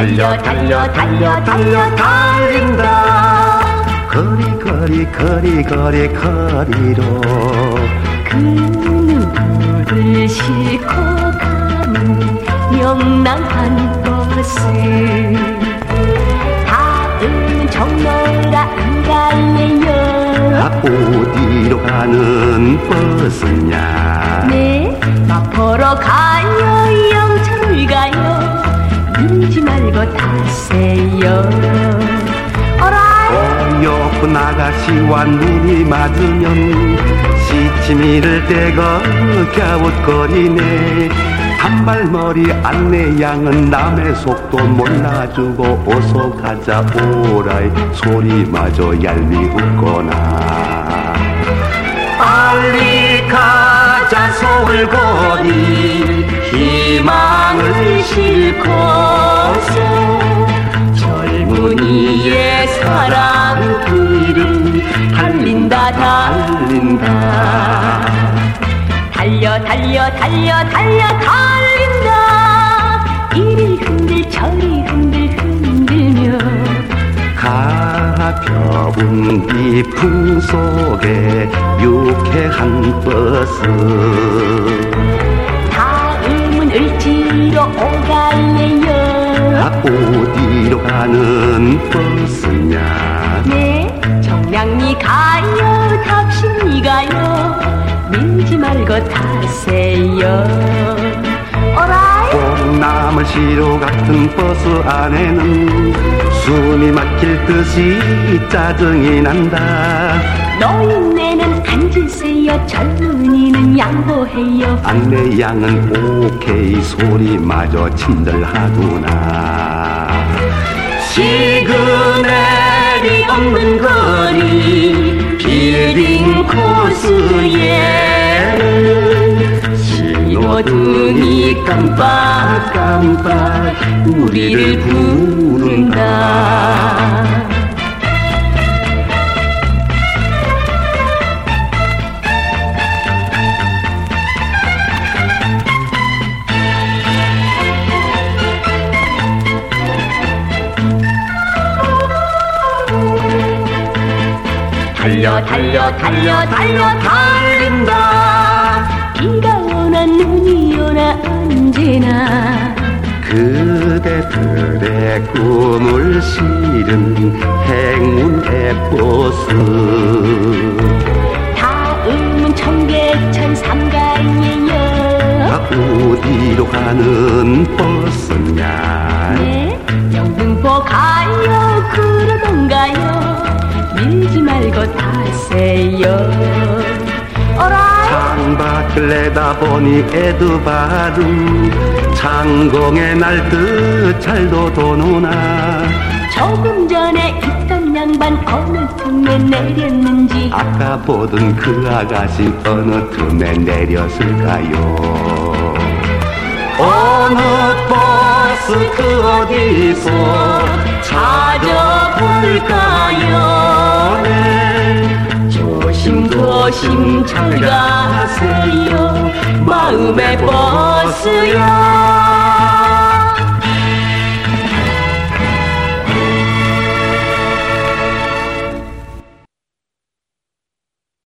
달려 달려 달려 달려 달린다. 거리 거리 거리 거리 거리로 그 누구를 싣고 가는 명랑한 버스 다음 종로가 안 갈래요. 아 어디로 가는 버스냐? 네? 마포로 가요 아가씨와 눈이 맞으면 시치미를 떼고 갸웃거리네. 단발머리 안내양은 남의 속도 몰라주고 어서 가자 오라이. 소리마저 얄미웃거나. 빨리 가자 서울거리. 희망을 싣고서 젊은이의 사랑 달린다 달린다. 달려 달려 달려 달려 달린다. 이리 흔들 저리 흔들 흔들며. 가벼운 비풍 속에 유쾌한 버스 다음은 을지로 오갈래요. 아 어디로 가는 버스냐. 네 정량리 가요 답심리 가요. 밀지 말고 타세요. 오라이 뽕나물 시루 같은 버스 안에는 숨이 막힐 듯이 짜증이 난다. 노인네는 앉으세요 젊은이는 양보해요. 안내양은 오케이 소리마저 친절하구나. 시그널이 없는 거리 빌딩 코스에 신호등이 깜빡깜빡 우리를 부른다 달려 달려 달려 달려 달린다. 비가 오나 눈이 오나 언제나 그대들의 꿈을 실은 행운의 버스 다음은 청계천 삼가이에요. 아 어디로 가는 버스냐 말고 타세요. 창밖을 내다보니 에드바름 창공에 날듯 잘도 도노나. 조금 전에 있던 양반 어느 틈에 내렸는지. 아까 보던 그 아가씨 어느 틈에 내렸을까요? 어느 버스 그 어디서 찾아볼까요 심조심 잘 가세요 마음의 버스야